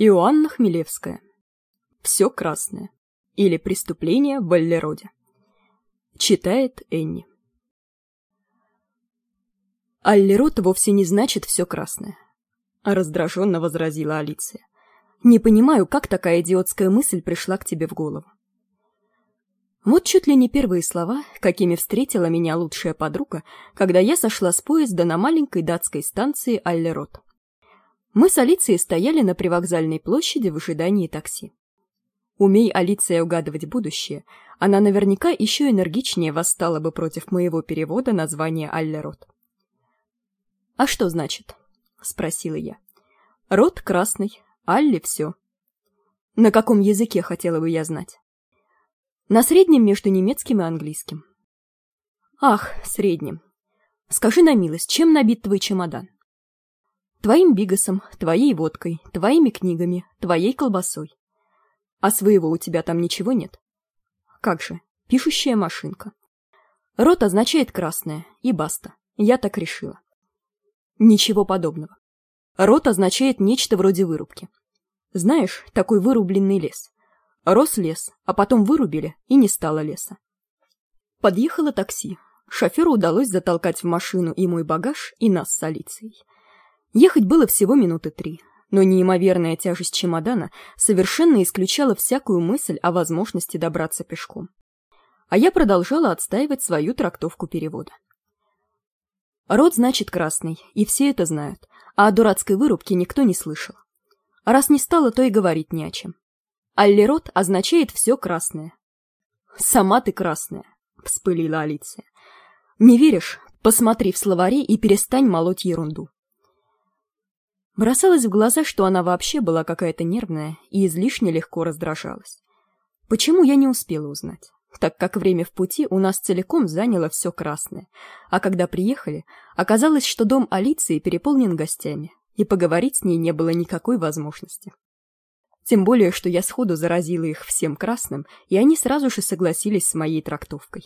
Иоанна Хмелевская. Все красное. Или преступление в Аллероде. Читает Энни. Аллерод вовсе не значит все красное. Раздраженно возразила Алиция. Не понимаю, как такая идиотская мысль пришла к тебе в голову. Вот чуть ли не первые слова, какими встретила меня лучшая подруга, когда я сошла с поезда на маленькой датской станции Аллерот. Мы с Алицией стояли на привокзальной площади в ожидании такси. Умей Алиция угадывать будущее, она наверняка еще энергичнее восстала бы против моего перевода названия Аллерот. «А что значит?» — спросила я. «Рот красный, Алли все». «На каком языке хотела бы я знать?» «На среднем между немецким и английским». «Ах, среднем. Скажи на милость, чем набит твой чемодан?» Твоим бигасом, твоей водкой, твоими книгами, твоей колбасой. А своего у тебя там ничего нет? Как же, пишущая машинка. Рот означает красное, и баста. Я так решила. Ничего подобного. Рот означает нечто вроде вырубки. Знаешь, такой вырубленный лес. Рос лес, а потом вырубили, и не стало леса. Подъехало такси. Шоферу удалось затолкать в машину и мой багаж, и нас с Алицией. Ехать было всего минуты три, но неимоверная тяжесть чемодана совершенно исключала всякую мысль о возможности добраться пешком. А я продолжала отстаивать свою трактовку перевода. Род значит красный, и все это знают, а о дурацкой вырубке никто не слышал. раз не стало, то и говорить не о чем. Аллерот означает все красное. «Сама ты красная», — вспылила Алиция. «Не веришь? Посмотри в словаре и перестань молоть ерунду. Бросалось в глаза, что она вообще была какая-то нервная и излишне легко раздражалась. Почему я не успела узнать? Так как время в пути у нас целиком заняло все красное, а когда приехали, оказалось, что дом Алиции переполнен гостями, и поговорить с ней не было никакой возможности. Тем более, что я сходу заразила их всем красным, и они сразу же согласились с моей трактовкой.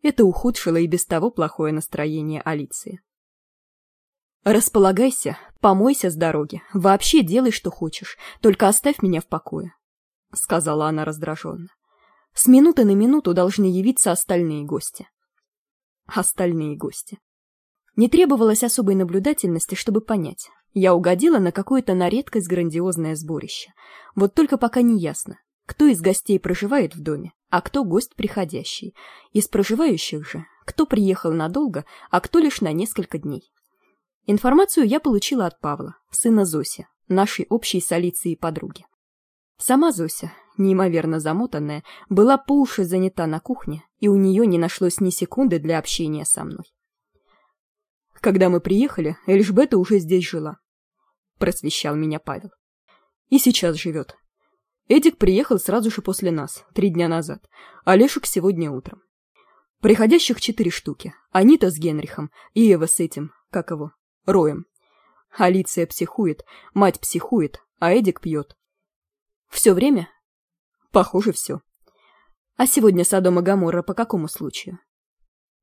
Это ухудшило и без того плохое настроение Алиции. «Располагайся, помойся с дороги, вообще делай, что хочешь, только оставь меня в покое», — сказала она раздраженно. «С минуты на минуту должны явиться остальные гости». Остальные гости. Не требовалось особой наблюдательности, чтобы понять. Я угодила на какое-то на редкость грандиозное сборище. Вот только пока не ясно, кто из гостей проживает в доме, а кто гость приходящий. Из проживающих же, кто приехал надолго, а кто лишь на несколько дней. Информацию я получила от Павла, сына Зоси, нашей общей с Алицией подруги. Сама Зося, неимоверно замотанная, была по уши занята на кухне, и у нее не нашлось ни секунды для общения со мной. Когда мы приехали, Эльжбета уже здесь жила. Просвещал меня Павел. И сейчас живет. Эдик приехал сразу же после нас, три дня назад, а Лешек сегодня утром. Приходящих четыре штуки. Анита с Генрихом и Ева с этим, как его, роем. Алиция психует, мать психует, а Эдик пьет. Все время? Похоже, все. А сегодня Содом и по какому случаю?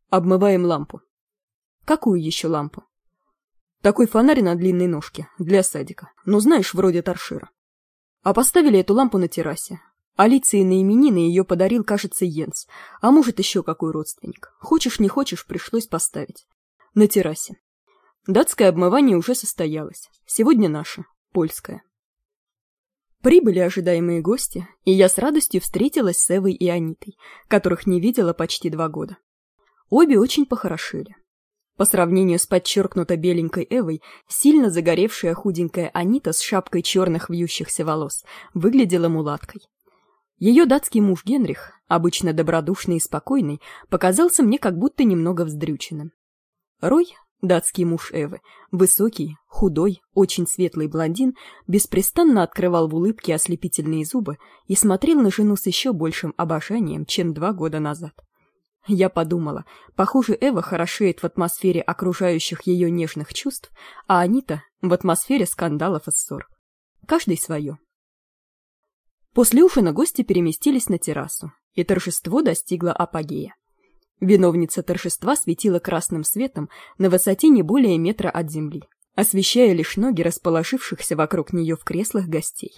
Обмываем лампу. Какую еще лампу? Такой фонарь на длинной ножке, для садика. Ну, знаешь, вроде торшира. А поставили эту лампу на террасе. Алиции на именины ее подарил, кажется, Йенс. А может, еще какой родственник. Хочешь, не хочешь, пришлось поставить. На террасе. Датское обмывание уже состоялось. Сегодня наше, польское. Прибыли ожидаемые гости, и я с радостью встретилась с Эвой и Анитой, которых не видела почти два года. Обе очень похорошели. По сравнению с подчеркнуто беленькой Эвой, сильно загоревшая худенькая Анита с шапкой черных вьющихся волос выглядела мулаткой. Ее датский муж Генрих, обычно добродушный и спокойный, показался мне как будто немного вздрюченным. Рой, Датский муж Эвы, высокий, худой, очень светлый блондин, беспрестанно открывал в улыбке ослепительные зубы и смотрел на жену с еще большим обожанием, чем два года назад. Я подумала, похоже, Эва хорошеет в атмосфере окружающих ее нежных чувств, а Анита — в атмосфере скандалов и ссор. Каждый свое. После ужина гости переместились на террасу, и торжество достигло апогея. Виновница торжества светила красным светом на высоте не более метра от земли. освещая лишь ноги расположившихся вокруг нее в креслах гостей.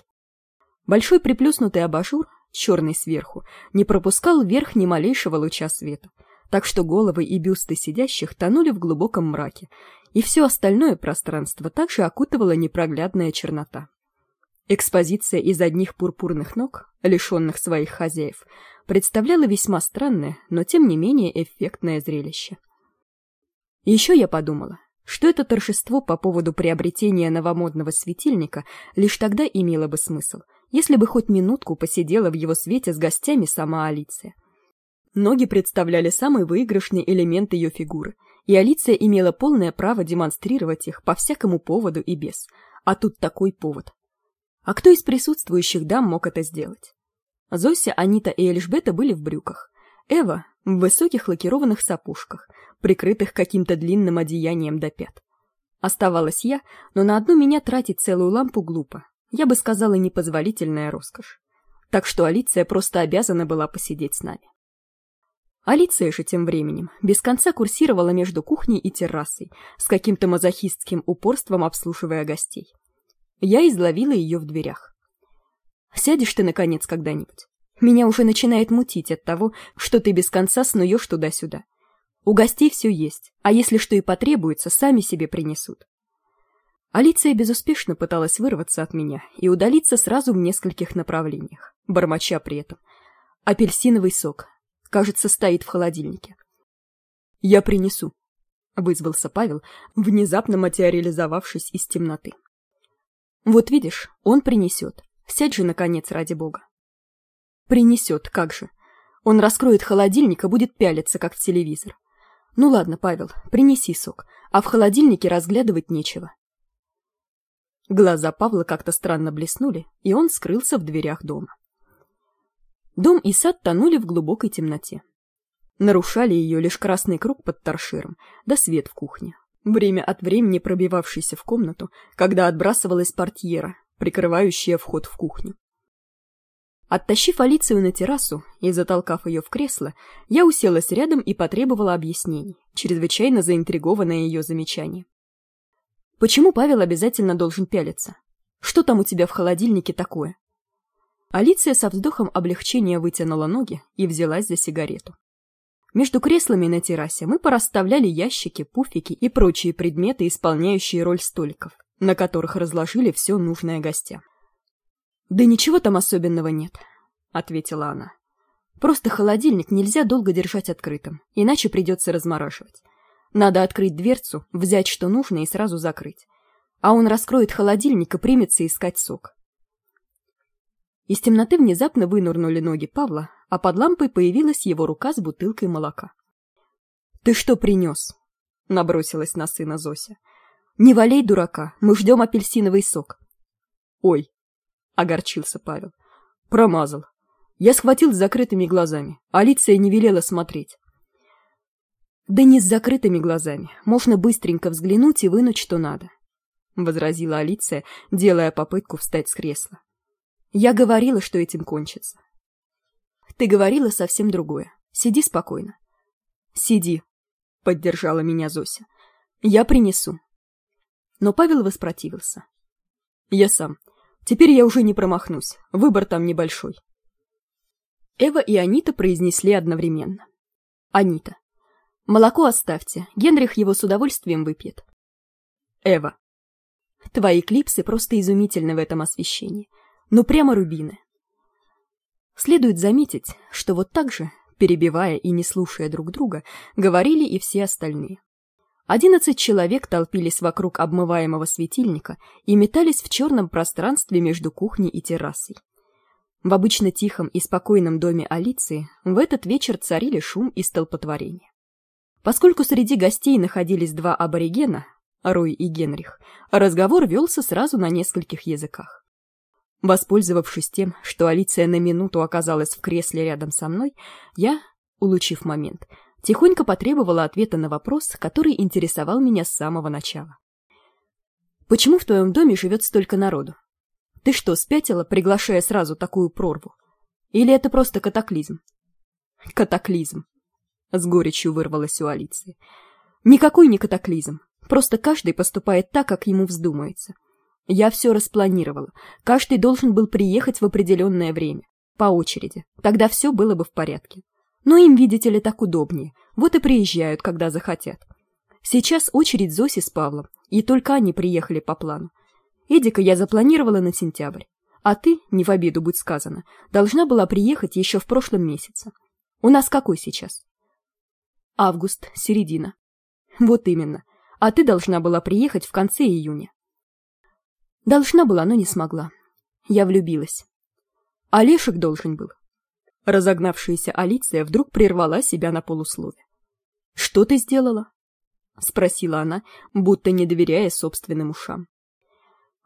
Большой приплюснутый абажур, черный сверху, не пропускал вверх ни малейшего луча света, так что головы и бюсты сидящих тонули в глубоком мраке, и все остальное пространство также окутывала непроглядная чернота. Экспозиция из одних пурпурных ног, лишенных своих хозяев, представляла весьма странное, но тем не менее эффектное зрелище. Еще я подумала, что это торжество по поводу приобретения новомодного светильника лишь тогда имело бы смысл, если бы хоть минутку посидела в его свете с гостями сама Алиция. Ноги представляли самый выигрышный элемент ее фигуры, и Алиция имела полное право демонстрировать их по всякому поводу и без. А тут такой повод. А кто из присутствующих дам мог это сделать? Зося, Анита и Эльжбета были в брюках. Эва — в высоких лакированных сапушках, прикрытых каким-то длинным одеянием до пят. Оставалась я, но на одну меня тратить целую лампу глупо. Я бы сказала, непозволительная роскошь. Так что Алиция просто обязана была посидеть с нами. Алиция же тем временем без конца курсировала между кухней и террасой, с каким-то мазохистским упорством обслуживая гостей. Я изловила ее в дверях. «Сядешь ты, наконец, когда-нибудь? Меня уже начинает мутить от того, что ты без конца снуешь туда-сюда. У гостей все есть, а если что и потребуется, сами себе принесут». Алиция безуспешно пыталась вырваться от меня и удалиться сразу в нескольких направлениях, бормоча при этом. «Апельсиновый сок, Кажется, стоит в холодильнике. «Я принесу», — вызвался Павел, внезапно материализовавшись из темноты. «Вот видишь, он принесет. Сядь же, наконец, ради бога». «Принесет, как же. Он раскроет холодильник и будет пялиться, как в телевизор. Ну ладно, Павел, принеси сок, а в холодильнике разглядывать нечего». Глаза Павла как-то странно блеснули, и он скрылся в дверях дома. Дом и сад тонули в глубокой темноте. Нарушали ее лишь красный круг под торшером, да свет в кухне, время от времени пробивавшийся в комнату, когда отбрасывалась портьера, прикрывающая вход в кухню. Оттащив Алицию на террасу и затолкав ее в кресло, я уселась рядом и потребовала объяснений, чрезвычайно заинтригованная ее замечание. «Почему Павел обязательно должен пялиться? Что там у тебя в холодильнике такое?» Алиция со вздохом облегчения вытянула ноги и взялась за сигарету. Между креслами на террасе мы порасставляли ящики, пуфики и прочие предметы, исполняющие роль столиков, на которых разложили все нужное гостям. «Да ничего там особенного нет», — ответила она. «Просто холодильник нельзя долго держать открытым, иначе придется размораживать. Надо открыть дверцу, взять что нужно и сразу закрыть. А он раскроет холодильник и примется искать сок. Из темноты внезапно вынурнули ноги Павла, а под лампой появилась его рука с бутылкой молока. «Ты что принес?» — набросилась на сына Зося. «Не валяй дурака, мы ждем апельсиновый сок». «Ой!» — огорчился Павел. «Промазал. Я схватил с закрытыми глазами. Алиция не велела смотреть». «Да не с закрытыми глазами. Можно быстренько взглянуть и вынуть, что надо», — возразила Алиция, делая попытку встать с кресла. Я говорила, что этим кончится. Ты говорила совсем другое. Сиди спокойно. Сиди, поддержала меня Зося. Я принесу. Но Павел воспротивился. Я сам. Теперь я уже не промахнусь. Выбор там небольшой. Эва и Анита произнесли одновременно. Анита. Молоко оставьте. Генрих его с удовольствием выпьет. Эва. Твои клипсы просто изумительны в этом освещении ну прямо рубины. Следует заметить, что вот так же, перебивая и не слушая друг друга, говорили и все остальные. Одиннадцать человек толпились вокруг обмываемого светильника и метались в черном пространстве между кухней и террасой. В обычно тихом и спокойном доме Алиции в этот вечер царили шум и столпотворение. Поскольку среди гостей находились два аборигена, Рой и Генрих, разговор велся сразу на нескольких языках. Воспользовавшись тем, что Алиция на минуту оказалась в кресле рядом со мной, я, улучив момент, тихонько потребовала ответа на вопрос, который интересовал меня с самого начала. «Почему в твоем доме живет столько народу? Ты что, спятила, приглашая сразу такую прорву? Или это просто катаклизм?» «Катаклизм», — с горечью вырвалась у Алиции. «Никакой не катаклизм. Просто каждый поступает так, как ему вздумается. Я все распланировала. Каждый должен был приехать в определенное время. По очереди. Тогда все было бы в порядке. Но им, видите ли, так удобнее. Вот и приезжают, когда захотят. Сейчас очередь Зоси с Павлом, и только они приехали по плану. Эдика я запланировала на сентябрь. А ты, не в обиду будь сказано, должна была приехать еще в прошлом месяце. У нас какой сейчас? Август, середина. Вот именно. А ты должна была приехать в конце июня. Должна была, но не смогла. Я влюбилась. Олешек должен был. Разогнавшаяся Алиция вдруг прервала себя на полуслове. «Что ты сделала?» — спросила она, будто не доверяя собственным ушам.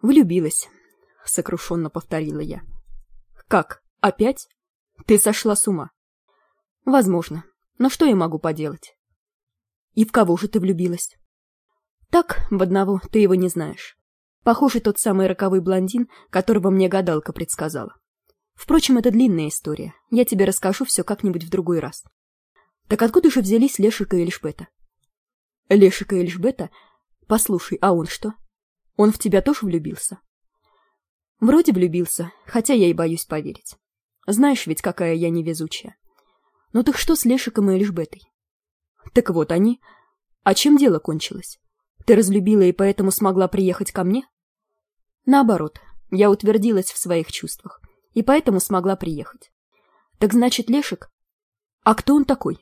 «Влюбилась», — сокрушенно повторила я. «Как? Опять? Ты сошла с ума?» «Возможно. Но что я могу поделать?» «И в кого же ты влюбилась?» «Так, в одного, ты его не знаешь. Похоже, тот самый роковой блондин, которого мне гадалка предсказала. Впрочем, это длинная история. Я тебе расскажу все как-нибудь в другой раз. Так откуда же взялись Лешика и Эльжбета? Лешика и Эльжбета? Послушай, а он что? Он в тебя тоже влюбился? Вроде влюбился, хотя я и боюсь поверить. Знаешь ведь, какая я невезучая. Ну так что с Лешиком и Эльжбетой? Так вот они. А чем дело кончилось? Ты разлюбила и поэтому смогла приехать ко мне? Наоборот, я утвердилась в своих чувствах и поэтому смогла приехать. Так значит, Лешик? А кто он такой?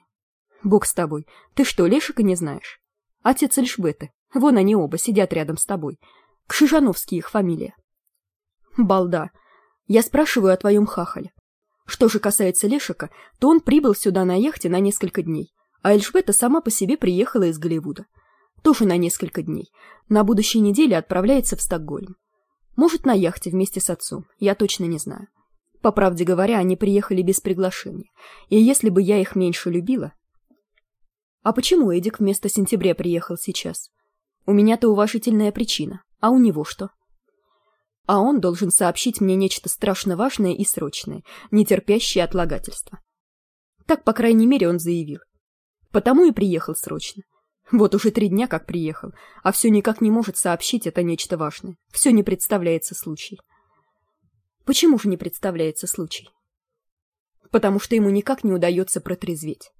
Бог с тобой. Ты что, Лешика не знаешь? Отец Эльшбеты. Вон они оба сидят рядом с тобой. Кшижановский их фамилия. Балда. Я спрашиваю о твоем хахале. Что же касается Лешика, то он прибыл сюда на яхте на несколько дней, а Эльжбета сама по себе приехала из Голливуда. Тоже на несколько дней. На будущей неделе отправляется в Стокгольм. Может, на яхте вместе с отцом, я точно не знаю. По правде говоря, они приехали без приглашения. И если бы я их меньше любила... А почему Эдик вместо сентября приехал сейчас? У меня-то уважительная причина. А у него что? А он должен сообщить мне нечто страшно важное и срочное, не терпящее отлагательства. Так, по крайней мере, он заявил. Потому и приехал срочно. Вот уже три дня как приехал, а все никак не может сообщить это нечто важное. Все не представляется случай. Почему же не представляется случай? Потому что ему никак не удается протрезветь.